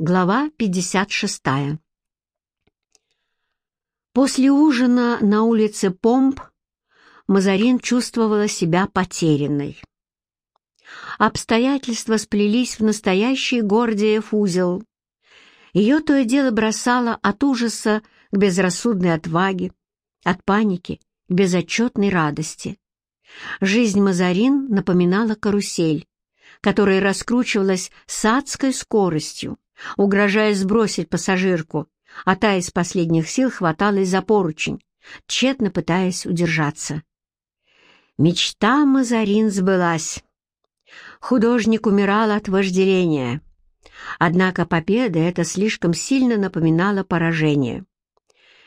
Глава 56. После ужина на улице Помп Мазарин чувствовала себя потерянной. Обстоятельства сплелись в настоящий Гордиев узел. Ее то и дело бросало от ужаса к безрассудной отваге, от паники к безотчетной радости. Жизнь Мазарин напоминала карусель, которая раскручивалась с адской скоростью, угрожая сбросить пассажирку, а та из последних сил хваталась за поручень, тщетно пытаясь удержаться. Мечта Мазарин сбылась. Художник умирал от вожделения. Однако победа это слишком сильно напоминала поражение.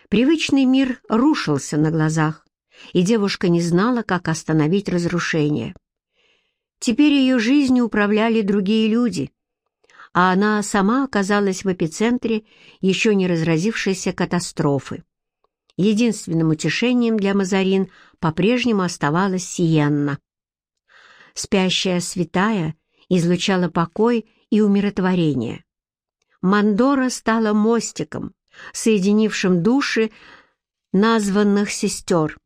Привычный мир рушился на глазах, и девушка не знала, как остановить разрушение. Теперь ее жизнью управляли другие люди — а она сама оказалась в эпицентре еще не разразившейся катастрофы. Единственным утешением для Мазарин по-прежнему оставалась Сиенна. Спящая святая излучала покой и умиротворение. Мандора стала мостиком, соединившим души названных сестер.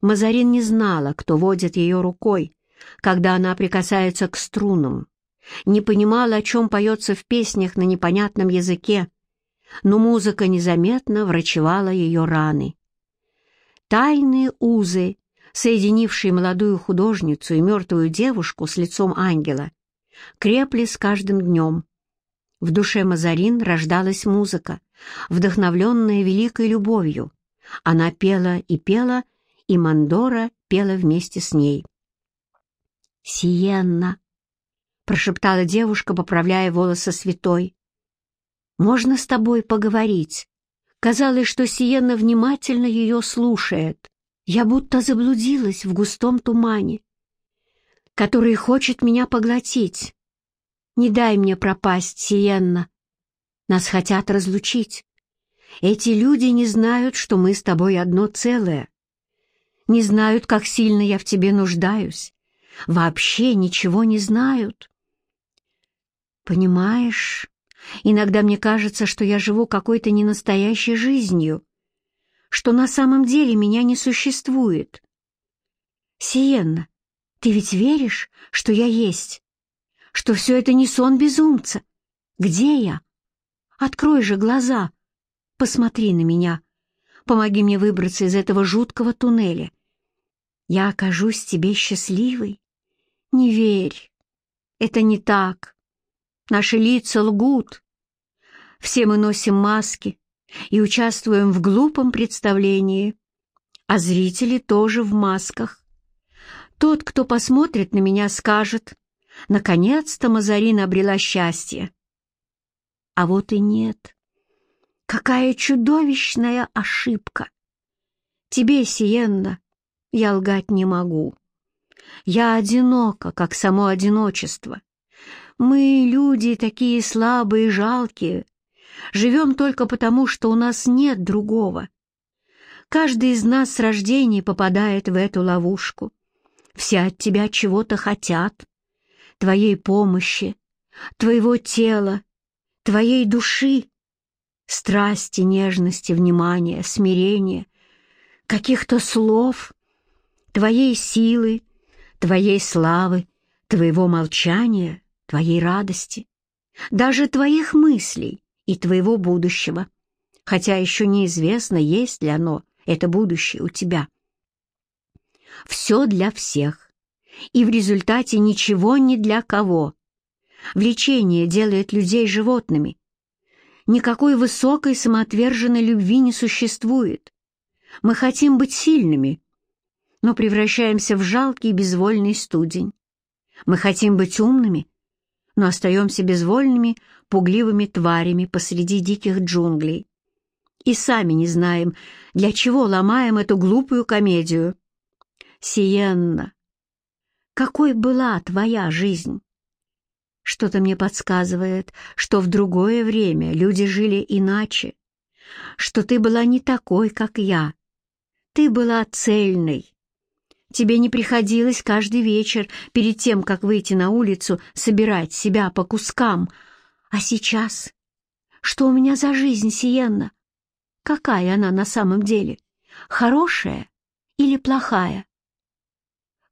Мазарин не знала, кто водит ее рукой, когда она прикасается к струнам не понимала, о чем поется в песнях на непонятном языке, но музыка незаметно врачевала ее раны. Тайные узы, соединившие молодую художницу и мертвую девушку с лицом ангела, крепли с каждым днем. В душе Мазарин рождалась музыка, вдохновленная великой любовью. Она пела и пела, и Мандора пела вместе с ней. «Сиенна!» — прошептала девушка, поправляя волосы святой. «Можно с тобой поговорить?» Казалось, что Сиена внимательно ее слушает. Я будто заблудилась в густом тумане, который хочет меня поглотить. Не дай мне пропасть, Сиенна. Нас хотят разлучить. Эти люди не знают, что мы с тобой одно целое. Не знают, как сильно я в тебе нуждаюсь. Вообще ничего не знают. Понимаешь, иногда мне кажется, что я живу какой-то ненастоящей жизнью, что на самом деле меня не существует. Сиенна, ты ведь веришь, что я есть? Что все это не сон безумца? Где я? Открой же глаза, посмотри на меня, помоги мне выбраться из этого жуткого туннеля. Я окажусь тебе счастливой? Не верь, это не так. Наши лица лгут. Все мы носим маски и участвуем в глупом представлении, а зрители тоже в масках. Тот, кто посмотрит на меня, скажет, «Наконец-то Мазарина обрела счастье». А вот и нет. Какая чудовищная ошибка! Тебе, Сиенна, я лгать не могу. Я одинока, как само одиночество. Мы, люди, такие слабые и жалкие, живем только потому, что у нас нет другого. Каждый из нас с рождения попадает в эту ловушку. Все от тебя чего-то хотят, твоей помощи, твоего тела, твоей души, страсти, нежности, внимания, смирения, каких-то слов, твоей силы, твоей славы, твоего молчания — твоей радости, даже твоих мыслей и твоего будущего, хотя еще неизвестно, есть ли оно, это будущее у тебя. Все для всех, и в результате ничего не для кого. Влечение делает людей животными. Никакой высокой самоотверженной любви не существует. Мы хотим быть сильными, но превращаемся в жалкий безвольный студень. Мы хотим быть умными, но остаемся безвольными, пугливыми тварями посреди диких джунглей. И сами не знаем, для чего ломаем эту глупую комедию. Сиенна, какой была твоя жизнь? Что-то мне подсказывает, что в другое время люди жили иначе, что ты была не такой, как я. Ты была цельной, Тебе не приходилось каждый вечер, перед тем, как выйти на улицу, собирать себя по кускам. А сейчас Что у меня за жизнь, Сиенна? Какая она на самом деле? Хорошая или плохая?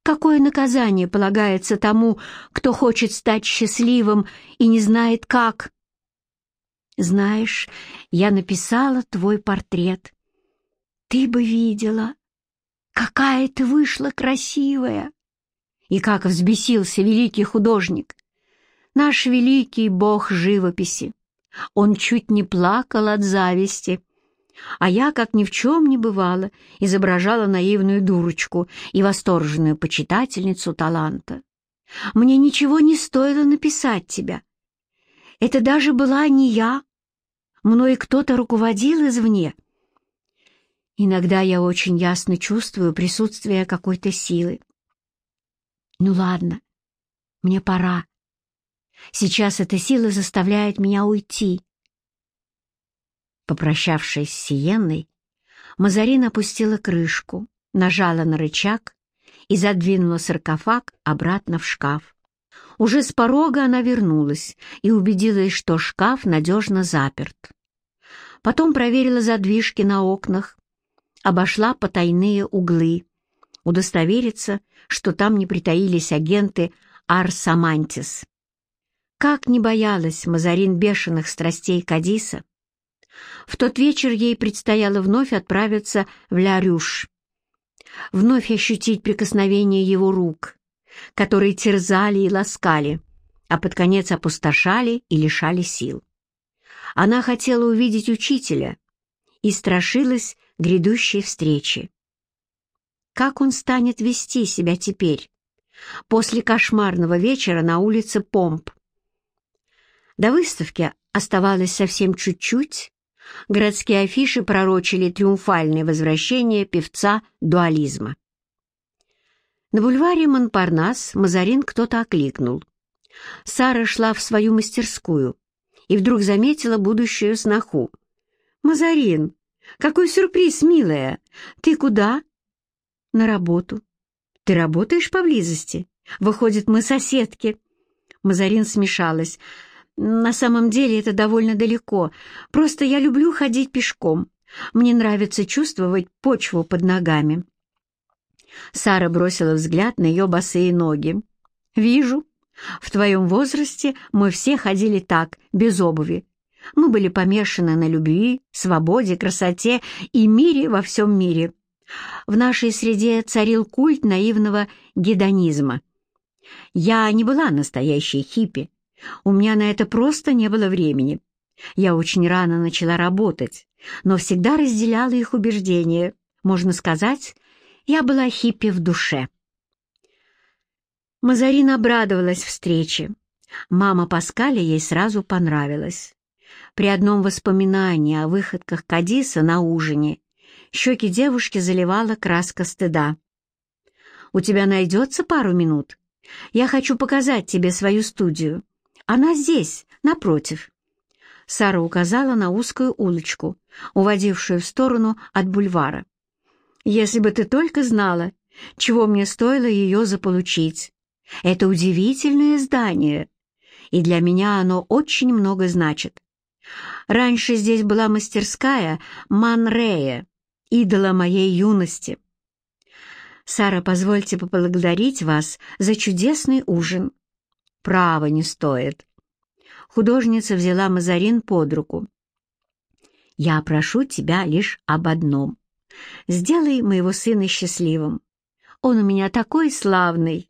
Какое наказание полагается тому, кто хочет стать счастливым и не знает как? Знаешь, я написала твой портрет. Ты бы видела, какая ты вышла красивая. И как взбесился великий художник, наш великий бог живописи. Он чуть не плакал от зависти, а я, как ни в чем не бывало, изображала наивную дурочку и восторженную почитательницу таланта. Мне ничего не стоило написать тебя. Это даже была не я. Мной кто-то руководил извне. Иногда я очень ясно чувствую присутствие какой-то силы. Ну ладно, мне пора. Сейчас эта сила заставляет меня уйти. Попрощавшись с Сиенной, Мазарин опустила крышку, нажала на рычаг и задвинула саркофаг обратно в шкаф. Уже с порога она вернулась и убедилась, что шкаф надежно заперт. Потом проверила задвижки на окнах, обошла потайные углы, удостовериться, что там не притаились агенты Арсамантис. Как не боялась Мазарин бешеных страстей Кадиса, в тот вечер ей предстояло вновь отправиться в Ля-Рюш, вновь ощутить прикосновение его рук, которые терзали и ласкали, а под конец опустошали и лишали сил. Она хотела увидеть учителя и страшилась грядущей встречи. Как он станет вести себя теперь, после кошмарного вечера на улице Помп? До выставки оставалось совсем чуть-чуть, городские афиши пророчили триумфальное возвращение певца дуализма. На бульваре Монпарнас Мазарин кто-то окликнул. Сара шла в свою мастерскую и вдруг заметила будущую сноху. «Мазарин, какой сюрприз, милая! Ты куда?» «На работу». «Ты работаешь поблизости? Выходит, мы соседки». Мазарин смешалась. На самом деле это довольно далеко. Просто я люблю ходить пешком. Мне нравится чувствовать почву под ногами. Сара бросила взгляд на ее босые ноги. «Вижу. В твоем возрасте мы все ходили так, без обуви. Мы были помешаны на любви, свободе, красоте и мире во всем мире. В нашей среде царил культ наивного гедонизма. Я не была настоящей хиппи, у меня на это просто не было времени. Я очень рано начала работать, но всегда разделяла их убеждения. Можно сказать, я была хиппи в душе. Мазарин обрадовалась встрече. Мама Паскаля ей сразу понравилась. При одном воспоминании о выходках Кадиса на ужине щеки девушки заливала краска стыда. «У тебя найдется пару минут? Я хочу показать тебе свою студию. Она здесь, напротив». Сара указала на узкую улочку, уводившую в сторону от бульвара. «Если бы ты только знала, чего мне стоило ее заполучить. Это удивительное здание, и для меня оно очень много значит. Раньше здесь была мастерская Манрея, идола моей юности. Сара, позвольте поблагодарить вас за чудесный ужин. Право не стоит. Художница взяла Мазарин под руку. «Я прошу тебя лишь об одном. Сделай моего сына счастливым. Он у меня такой славный».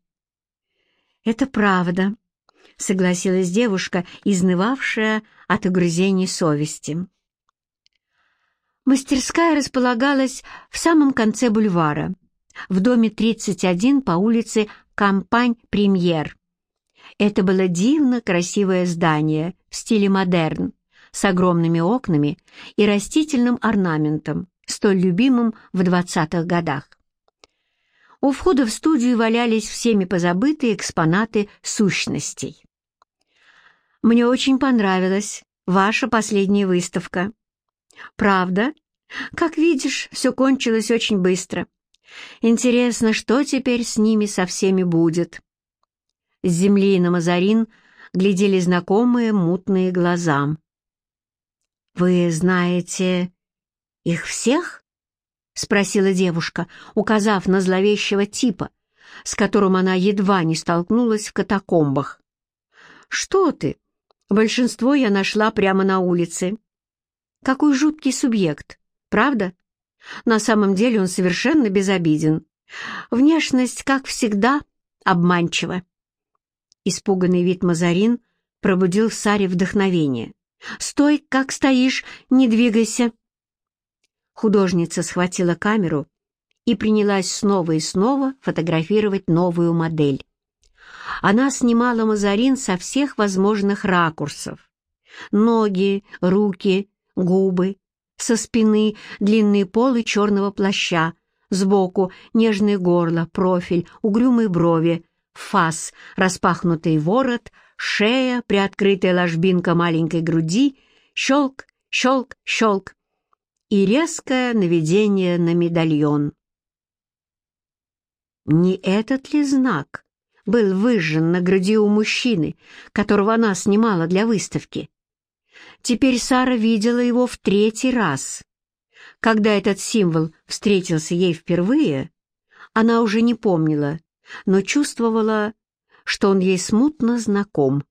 «Это правда», — согласилась девушка, изнывавшая от угрызений совести. Мастерская располагалась в самом конце бульвара, в доме 31 по улице Кампань-Премьер. Это было дивно красивое здание в стиле модерн, с огромными окнами и растительным орнаментом, столь любимым в 20-х годах. У входа в студию валялись всеми позабытые экспонаты сущностей. «Мне очень понравилась ваша последняя выставка». «Правда? Как видишь, все кончилось очень быстро. Интересно, что теперь с ними со всеми будет?» С земли на Мазарин глядели знакомые мутные глаза. «Вы знаете их всех?» — спросила девушка, указав на зловещего типа, с которым она едва не столкнулась в катакомбах. «Что ты? Большинство я нашла прямо на улице. Какой жуткий субъект, правда? На самом деле он совершенно безобиден. Внешность, как всегда, обманчива». Испуганный вид Мазарин пробудил в Саре вдохновение. «Стой, как стоишь, не двигайся!» Художница схватила камеру и принялась снова и снова фотографировать новую модель. Она снимала Мазарин со всех возможных ракурсов. Ноги, руки, губы, со спины длинные полы черного плаща, сбоку нежное горло, профиль, угрюмые брови, фас, распахнутый ворот, шея, приоткрытая ложбинка маленькой груди, щелк, щелк, щелк и резкое наведение на медальон. Не этот ли знак был выжжен на груди у мужчины, которого она снимала для выставки? Теперь Сара видела его в третий раз. Когда этот символ встретился ей впервые, она уже не помнила, но чувствовала, что он ей смутно знаком.